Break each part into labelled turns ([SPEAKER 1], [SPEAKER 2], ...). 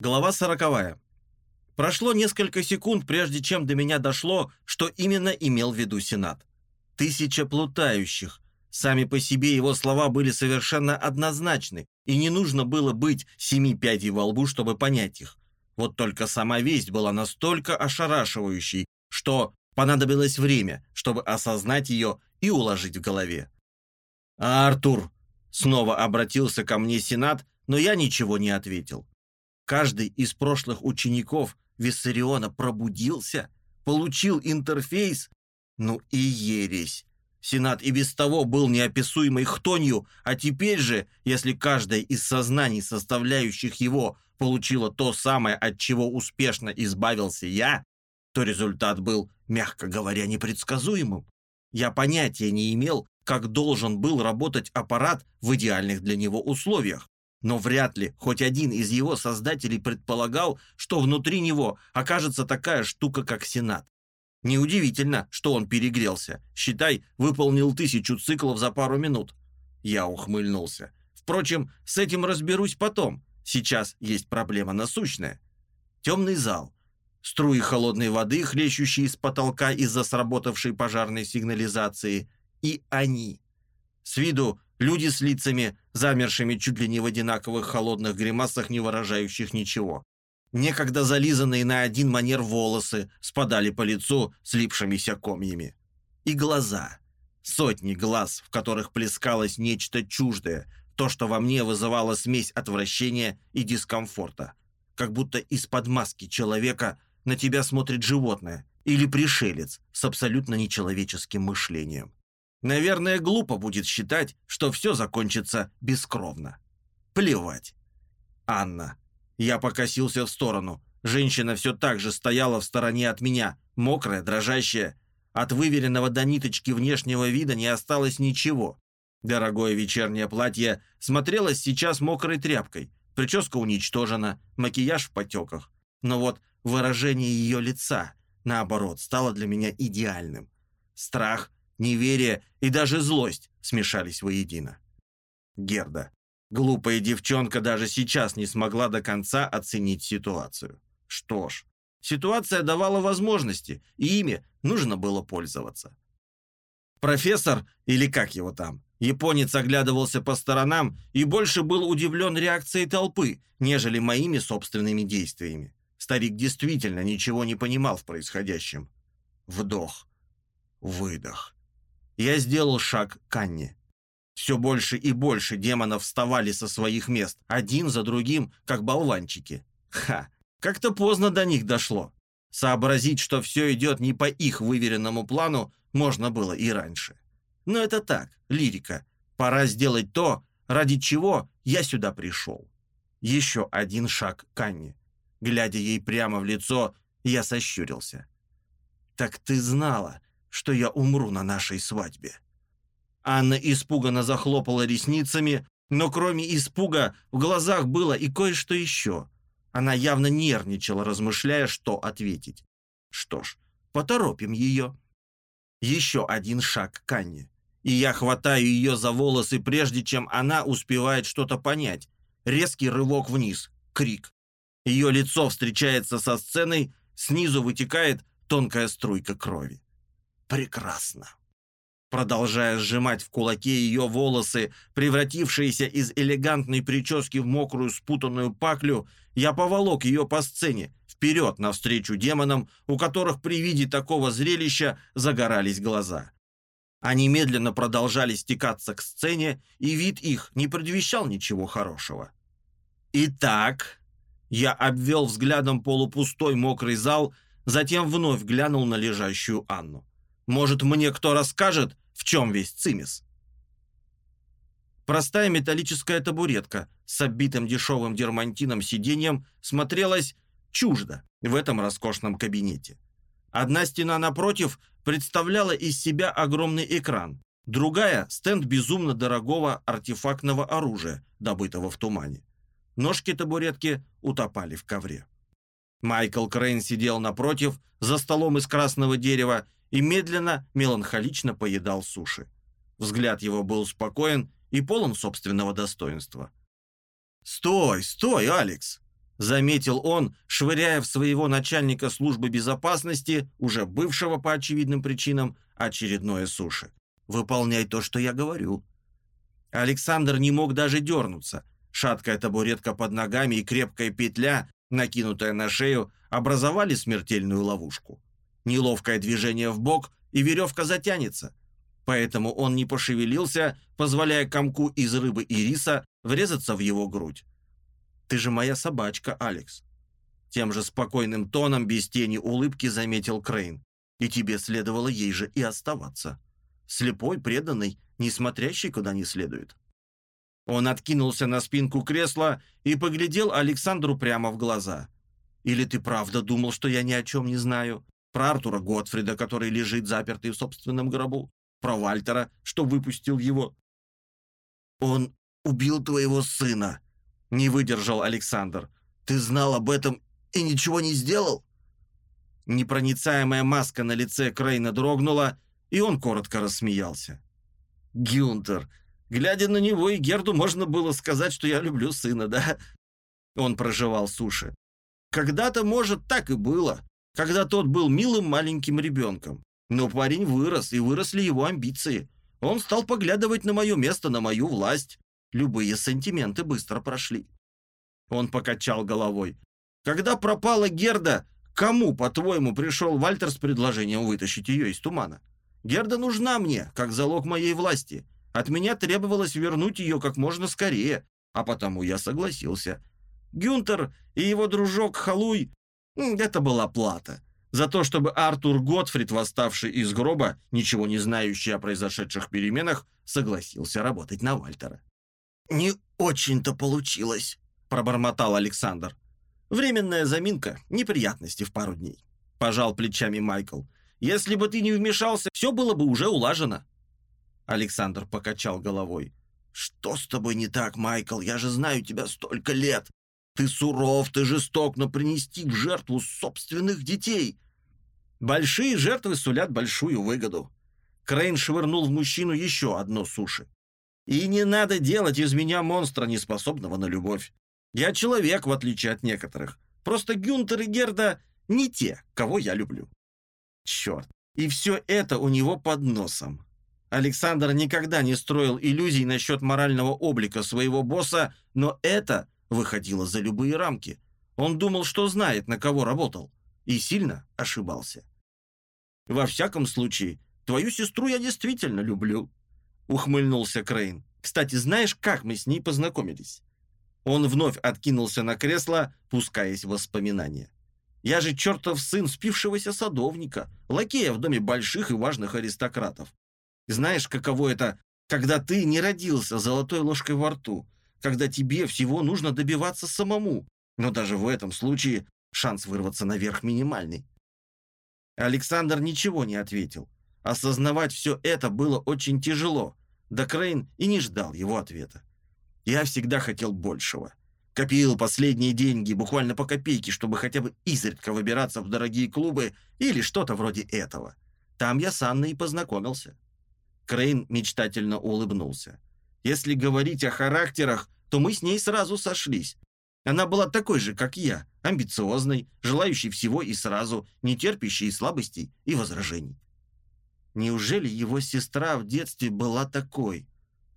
[SPEAKER 1] Глава сороковая. Прошло несколько секунд, прежде чем до меня дошло, что именно имел в виду Сенат. Тысяча плутающих. Сами по себе его слова были совершенно однозначны, и не нужно было быть семи пядей во лбу, чтобы понять их. Вот только сама весть была настолько ошарашивающей, что понадобилось время, чтобы осознать ее и уложить в голове. «Артур!» — снова обратился ко мне Сенат, но я ничего не ответил. Каждый из прошлых учеников Виссариона пробудился, получил интерфейс, ну и ересь. Сенат и без того был неописуемой хтонью, а теперь же, если каждое из сознаний, составляющих его, получило то самое, от чего успешно избавился я, то результат был, мягко говоря, непредсказуемым. Я понятия не имел, как должен был работать аппарат в идеальных для него условиях. Но вряд ли хоть один из его создателей предполагал, что внутри него окажется такая штука, как Сенат. Неудивительно, что он перегрелся. Считай, выполнил тысячу циклов за пару минут. Я ухмыльнулся. Впрочем, с этим разберусь потом. Сейчас есть проблема насущная. Темный зал. Струи холодной воды, хлещущие из потолка из-за сработавшей пожарной сигнализации. И они. С виду Люди с лицами, замершими чуть ли не в одинаковых холодных гримасах, не выражающих ничего. Некогда зализанные на один манер волосы спадали по лицу слипшимися комьями. И глаза. Сотни глаз, в которых плескалось нечто чуждое, то, что во мне вызывало смесь отвращения и дискомфорта. Как будто из-под маски человека на тебя смотрит животное или пришелец с абсолютно нечеловеческим мышлением. Наверное, глупо будет считать, что все закончится бескровно. Плевать. Анна. Я покосился в сторону. Женщина все так же стояла в стороне от меня, мокрая, дрожащая. От выверенного до ниточки внешнего вида не осталось ничего. Дорогое вечернее платье смотрелось сейчас мокрой тряпкой. Прическа уничтожена, макияж в потеках. Но вот выражение ее лица, наоборот, стало для меня идеальным. Страх, неверие и даже злость смешались воедино. Герда. Глупая девчонка даже сейчас не смогла до конца оценить ситуацию. Что ж, ситуация давала возможности, и ими нужно было пользоваться. Профессор, или как его там, японец оглядывался по сторонам и больше был удивлен реакцией толпы, нежели моими собственными действиями. Старик действительно ничего не понимал в происходящем. Вдох. Выдох. Я сделал шаг к Анне. Все больше и больше демонов вставали со своих мест, один за другим, как болванчики. Ха, как-то поздно до них дошло. Сообразить, что все идет не по их выверенному плану, можно было и раньше. Но это так, лирика. Пора сделать то, ради чего я сюда пришел. Еще один шаг к Анне. Глядя ей прямо в лицо, я сощурился. «Так ты знала, что я умру на нашей свадьбе». Анна испуганно захлопала ресницами, но кроме испуга в глазах было и кое-что еще. Она явно нервничала, размышляя, что ответить. Что ж, поторопим ее. Еще один шаг к Анне. И я хватаю ее за волосы, прежде чем она успевает что-то понять. Резкий рывок вниз. Крик. Ее лицо встречается со сценой, снизу вытекает тонкая струйка крови прекрасно. Продолжая сжимать в кулаке ее волосы, превратившиеся из элегантной прически в мокрую спутанную паклю, я поволок ее по сцене, вперед навстречу демонам, у которых при виде такого зрелища загорались глаза. Они медленно продолжали стекаться к сцене, и вид их не предвещал ничего хорошего. «Итак...» Я обвел взглядом полупустой мокрый зал, затем вновь глянул на лежащую Анну. Может, мне кто расскажет, в чем весь цимис?» Простая металлическая табуретка с оббитым дешевым дермантином сиденьем смотрелась чуждо в этом роскошном кабинете. Одна стена напротив представляла из себя огромный экран, другая – стенд безумно дорогого артефактного оружия, добытого в тумане. Ножки табуретки утопали в ковре. Майкл Крейн сидел напротив, за столом из красного дерева, и медленно, меланхолично поедал суши. Взгляд его был спокоен и полон собственного достоинства. «Стой, стой, Алекс!» заметил он, швыряя в своего начальника службы безопасности, уже бывшего по очевидным причинам, очередное суши. «Выполняй то, что я говорю». Александр не мог даже дернуться. Шаткая табуретка под ногами и крепкая петля, накинутая на шею, образовали смертельную ловушку. Неловкое движение в бок, и веревка затянется. Поэтому он не пошевелился, позволяя комку из рыбы и риса врезаться в его грудь. «Ты же моя собачка, Алекс». Тем же спокойным тоном, без тени улыбки, заметил Крейн. «И тебе следовало ей же и оставаться. Слепой, преданный, не смотрящий куда не следует». Он откинулся на спинку кресла и поглядел Александру прямо в глаза. «Или ты правда думал, что я ни о чем не знаю? Про Артура Готфрида, который лежит запертый в собственном гробу? Про Вальтера, что выпустил его?» «Он убил твоего сына», — не выдержал Александр. «Ты знал об этом и ничего не сделал?» Непроницаемая маска на лице Крейна дрогнула, и он коротко рассмеялся. «Гюнтер, глядя на него и Герду, можно было сказать, что я люблю сына, да?» Он проживал суши. «Когда-то, может, так и было, когда тот был милым маленьким ребенком. Но парень вырос, и выросли его амбиции. Он стал поглядывать на мое место, на мою власть. Любые сантименты быстро прошли. Он покачал головой. Когда пропала Герда, кому, по-твоему, пришел Вальтер с предложением вытащить ее из тумана? Герда нужна мне, как залог моей власти. От меня требовалось вернуть ее как можно скорее, а потому я согласился. Гюнтер и его дружок Халуй — это была плата за то, чтобы Артур Готфрид, восставший из гроба, ничего не знающий о произошедших переменах, согласился работать на Вальтера. «Не очень-то получилось», — пробормотал Александр. «Временная заминка, неприятности в пару дней», — пожал плечами Майкл. «Если бы ты не вмешался, все было бы уже улажено». Александр покачал головой. «Что с тобой не так, Майкл? Я же знаю тебя столько лет. Ты суров, ты жесток, но принести в жертву собственных детей Большие жертвы сулят большую выгоду. Крейн швырнул в мужчину еще одно суши. И не надо делать из меня монстра, неспособного на любовь. Я человек, в отличие от некоторых. Просто Гюнтер и Герда не те, кого я люблю. Черт. И все это у него под носом. Александр никогда не строил иллюзий насчет морального облика своего босса, но это выходило за любые рамки. Он думал, что знает, на кого работал, и сильно ошибался. Во всяком случае, твою сестру я действительно люблю», — ухмыльнулся Крейн. «Кстати, знаешь, как мы с ней познакомились?» Он вновь откинулся на кресло, пускаясь в воспоминания. «Я же чертов сын спившегося садовника, лакея в доме больших и важных аристократов. Знаешь, каково это, когда ты не родился золотой ложкой во рту, когда тебе всего нужно добиваться самому, но даже в этом случае шанс вырваться наверх минимальный. Александр ничего не ответил. Осознавать все это было очень тяжело, да Крейн и не ждал его ответа. Я всегда хотел большего. Копил последние деньги, буквально по копейке, чтобы хотя бы изредка выбираться в дорогие клубы или что-то вроде этого. Там я с Анной и познакомился. Крейн мечтательно улыбнулся. Если говорить о характерах, то мы с ней сразу сошлись. Она была такой же, как я, амбициозной, желающей всего и сразу, не терпящей слабостей и возражений. Неужели его сестра в детстве была такой?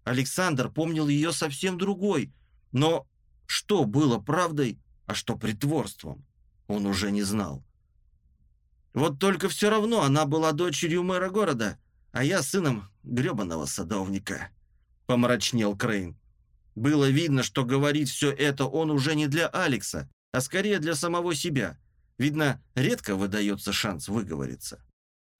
[SPEAKER 1] Александр помнил ее совсем другой, но что было правдой, а что притворством, он уже не знал. Вот только все равно она была дочерью мэра города, а я сыном гребаного садовника, помрачнел Крейн. Было видно, что говорит все это он уже не для Алекса, а скорее для самого себя. Видно, редко выдается шанс выговориться.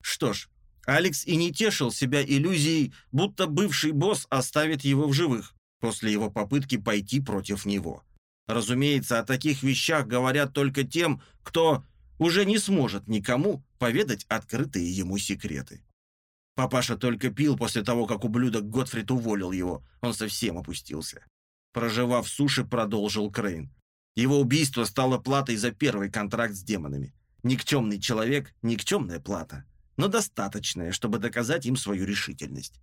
[SPEAKER 1] Что ж, Алекс и не тешил себя иллюзией, будто бывший босс оставит его в живых после его попытки пойти против него. Разумеется, о таких вещах говорят только тем, кто уже не сможет никому поведать открытые ему секреты. Папаша только пил после того, как ублюдок Готфрид уволил его. Он совсем опустился. Проживав суши, продолжил Крейн. Его убийство стало платой за первый контракт с демонами. Никчемный человек, никчемная плата. Но достаточная, чтобы доказать им свою решительность.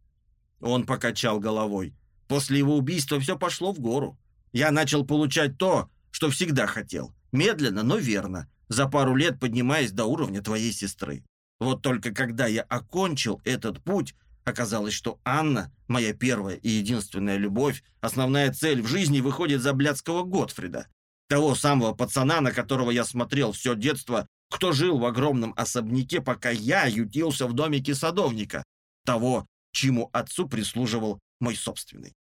[SPEAKER 1] Он покачал головой. После его убийства все пошло в гору. Я начал получать то, что всегда хотел. Медленно, но верно, за пару лет поднимаясь до уровня твоей сестры. Вот только когда я окончил этот путь, оказалось, что Анна, моя первая и единственная любовь, основная цель в жизни выходит за блядского Готфрида. Того самого пацана, на которого я смотрел все детство, кто жил в огромном особняке, пока я ютился в домике садовника. Того, чему отцу прислуживал мой собственный.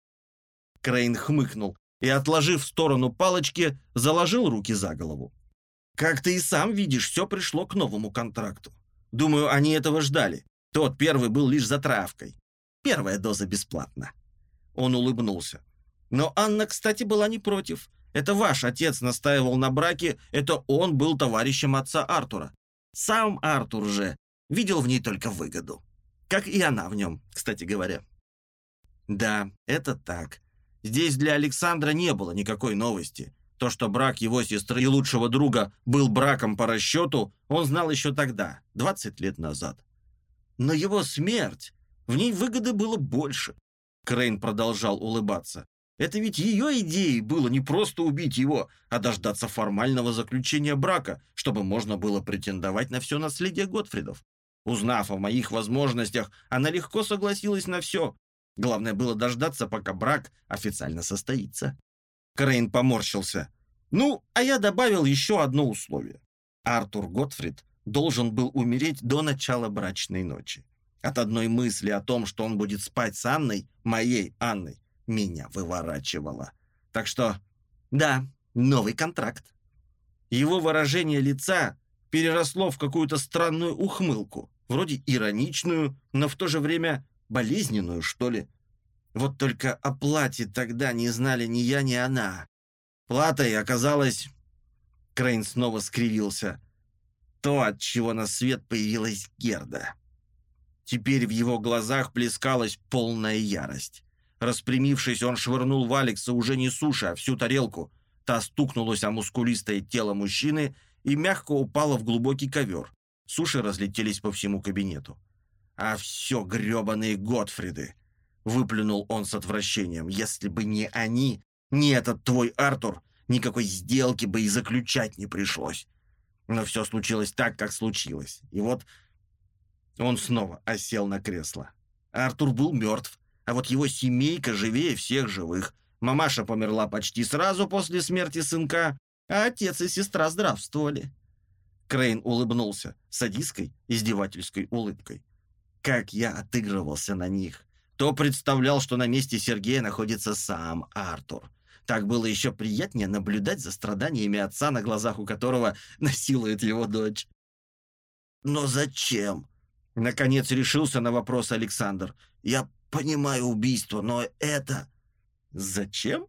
[SPEAKER 1] Крейн хмыкнул и, отложив в сторону палочки, заложил руки за голову. «Как ты и сам видишь, все пришло к новому контракту. Думаю, они этого ждали. Тот первый был лишь затравкой. Первая доза бесплатна». Он улыбнулся. «Но Анна, кстати, была не против. Это ваш отец настаивал на браке, это он был товарищем отца Артура. Сам Артур же видел в ней только выгоду. Как и она в нем, кстати говоря». «Да, это так. Здесь для Александра не было никакой новости. То, что брак его сестры и лучшего друга был браком по расчету, он знал еще тогда, 20 лет назад. Но его смерть, в ней выгоды было больше. Крейн продолжал улыбаться. Это ведь ее идеей было не просто убить его, а дождаться формального заключения брака, чтобы можно было претендовать на все наследие Готфридов. Узнав о моих возможностях, она легко согласилась на все. Главное было дождаться, пока брак официально состоится. Крейн поморщился. Ну, а я добавил еще одно условие. Артур Готфрид должен был умереть до начала брачной ночи. От одной мысли о том, что он будет спать с Анной, моей Анной, меня выворачивало. Так что, да, новый контракт. Его выражение лица переросло в какую-то странную ухмылку, вроде ироничную, но в то же время болезненную, что ли. Вот только о плате тогда не знали ни я, ни она. Платой оказалось... Крейн снова скривился. То, от чего на свет появилась Герда. Теперь в его глазах плескалась полная ярость. Распрямившись, он швырнул в Алекса уже не суши, а всю тарелку. Та стукнулась о мускулистое тело мужчины и мягко упала в глубокий ковер. Суши разлетелись по всему кабинету. А все гребаные Готфриды. Выплюнул он с отвращением. «Если бы не они, не этот твой Артур, никакой сделки бы и заключать не пришлось. Но все случилось так, как случилось. И вот он снова осел на кресло. Артур был мертв, а вот его семейка живее всех живых. Мамаша померла почти сразу после смерти сынка, а отец и сестра здравствовали. Крейн улыбнулся садистской, издевательской улыбкой. Как я отыгрывался на них то представлял, что на месте Сергея находится сам Артур. Так было еще приятнее наблюдать за страданиями отца, на глазах у которого насилует его дочь. «Но зачем?» Наконец решился на вопрос Александр. «Я понимаю убийство, но это...» «Зачем?»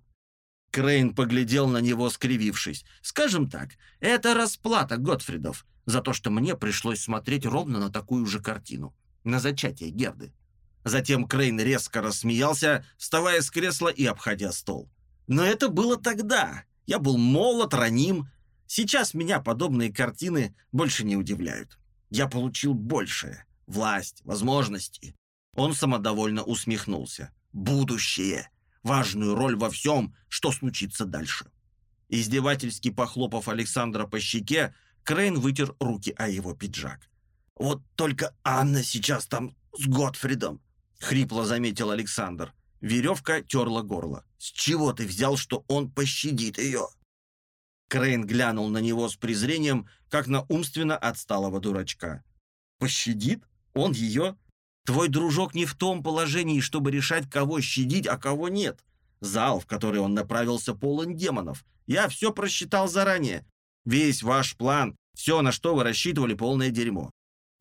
[SPEAKER 1] Крейн поглядел на него, скривившись. «Скажем так, это расплата Готфридов за то, что мне пришлось смотреть ровно на такую же картину, на зачатие Герды». Затем Крейн резко рассмеялся, вставая с кресла и обходя стол. Но это было тогда. Я был молод, раним. Сейчас меня подобные картины больше не удивляют. Я получил большее. Власть, возможности. Он самодовольно усмехнулся. Будущее. Важную роль во всем, что случится дальше. Издевательски похлопав Александра по щеке, Крейн вытер руки о его пиджак. «Вот только Анна сейчас там с Готфридом. — хрипло заметил Александр. Веревка терла горло. «С чего ты взял, что он пощадит ее?» Крейн глянул на него с презрением, как на умственно отсталого дурачка. «Пощадит? Он ее? Твой дружок не в том положении, чтобы решать, кого щадить, а кого нет. Зал, в который он направился, полон демонов. Я все просчитал заранее. Весь ваш план, все, на что вы рассчитывали, полное дерьмо.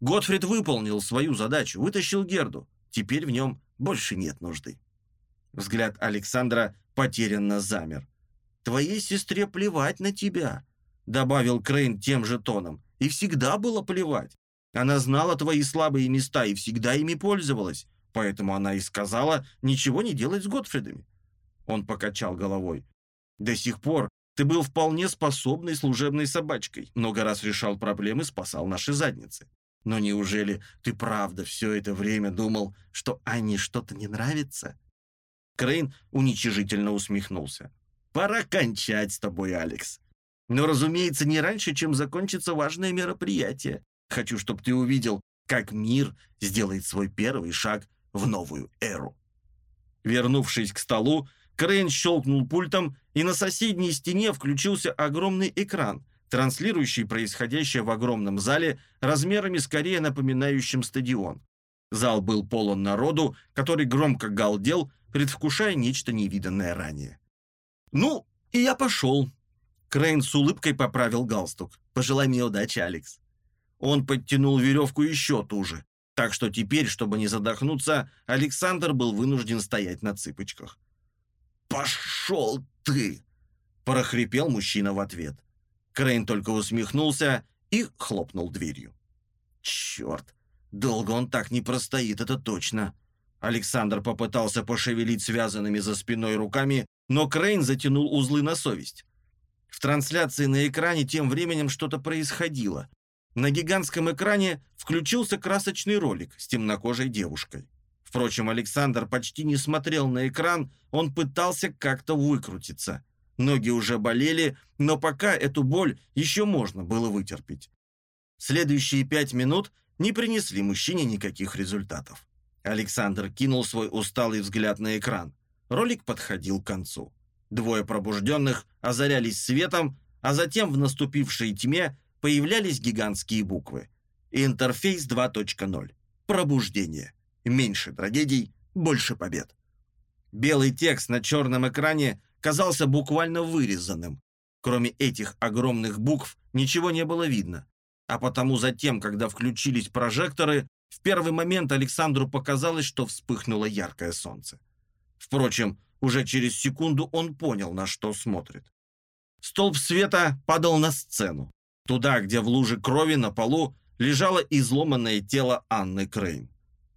[SPEAKER 1] Готфрид выполнил свою задачу, вытащил Герду. Теперь в нем больше нет нужды. Взгляд Александра потерянно замер. «Твоей сестре плевать на тебя», — добавил Крейн тем же тоном. «И всегда было плевать. Она знала твои слабые места и всегда ими пользовалась, поэтому она и сказала ничего не делать с Готфридами». Он покачал головой. «До сих пор ты был вполне способной служебной собачкой, много раз решал проблемы, спасал наши задницы. Но неужели ты правда все это время думал, что Анне что-то не нравится?» Крейн уничижительно усмехнулся. Пора кончать с тобой, Алекс. Но, разумеется, не раньше, чем закончится важное мероприятие. Хочу, чтобы ты увидел, как мир сделает свой первый шаг в новую эру. Вернувшись к столу, Крейн щелкнул пультом, и на соседней стене включился огромный экран, транслирующий происходящее в огромном зале размерами скорее напоминающим стадион. Зал был полон народу, который громко галдел, предвкушая нечто невиданное ранее. «Ну, и я пошел». Крейн с улыбкой поправил галстук. «Пожелай мне удачи, Алекс». Он подтянул веревку еще туже, так что теперь, чтобы не задохнуться, Александр был вынужден стоять на цыпочках. «Пошел ты!» – прохрипел мужчина в ответ. Крейн только усмехнулся и хлопнул дверью. «Черт! Долго он так не простоит, это точно!» Александр попытался пошевелить связанными за спиной руками, но Крейн затянул узлы на совесть. В трансляции на экране тем временем что-то происходило. На гигантском экране включился красочный ролик с темнокожей девушкой. Впрочем, Александр почти не смотрел на экран, он пытался как-то выкрутиться. Ноги уже болели, но пока эту боль еще можно было вытерпеть. Следующие пять минут не принесли мужчине никаких результатов. Александр кинул свой усталый взгляд на экран. Ролик подходил к концу. Двое пробужденных озарялись светом, а затем в наступившей тьме появлялись гигантские буквы. Интерфейс 2.0. Пробуждение. Меньше трагедий, больше побед. Белый текст на черном экране казался буквально вырезанным. Кроме этих огромных букв ничего не было видно. А потому затем, когда включились прожекторы, в первый момент Александру показалось, что вспыхнуло яркое солнце. Впрочем, уже через секунду он понял, на что смотрит. Столб света падал на сцену. Туда, где в луже крови на полу лежало изломанное тело Анны Крейн.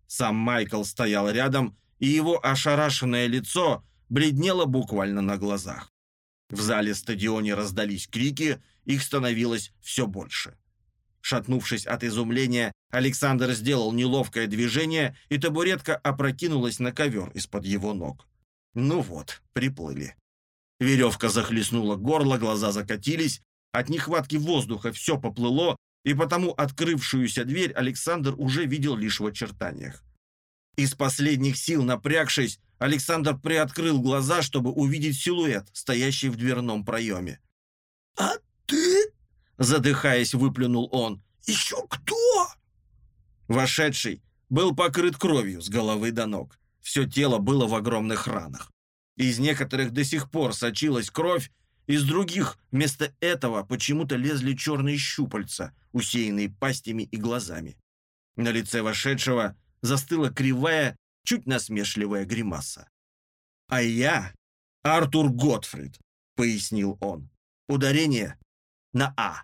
[SPEAKER 1] Сам Майкл стоял рядом, и его ошарашенное лицо бледнело буквально на глазах. В зале-стадионе раздались крики, их становилось все больше. Шатнувшись от изумления, Александр сделал неловкое движение, и табуретка опрокинулась на ковер из-под его ног. Ну вот, приплыли. Веревка захлестнула горло, глаза закатились, от нехватки воздуха все поплыло, и потому открывшуюся дверь Александр уже видел лишь в очертаниях. Из последних сил напрягшись, Александр приоткрыл глаза, чтобы увидеть силуэт, стоящий в дверном проеме.
[SPEAKER 2] «А ты?»
[SPEAKER 1] — задыхаясь, выплюнул он.
[SPEAKER 2] «Еще кто?»
[SPEAKER 1] Вошедший был покрыт кровью с головы до ног. Все тело было в огромных ранах. Из некоторых до сих пор сочилась кровь, из других вместо этого почему-то лезли черные щупальца, усеянные пастями и глазами. На лице вошедшего застыла кривая, чуть насмешливая гримаса. «А я Артур Готфрид», — пояснил он. «Ударение на «А».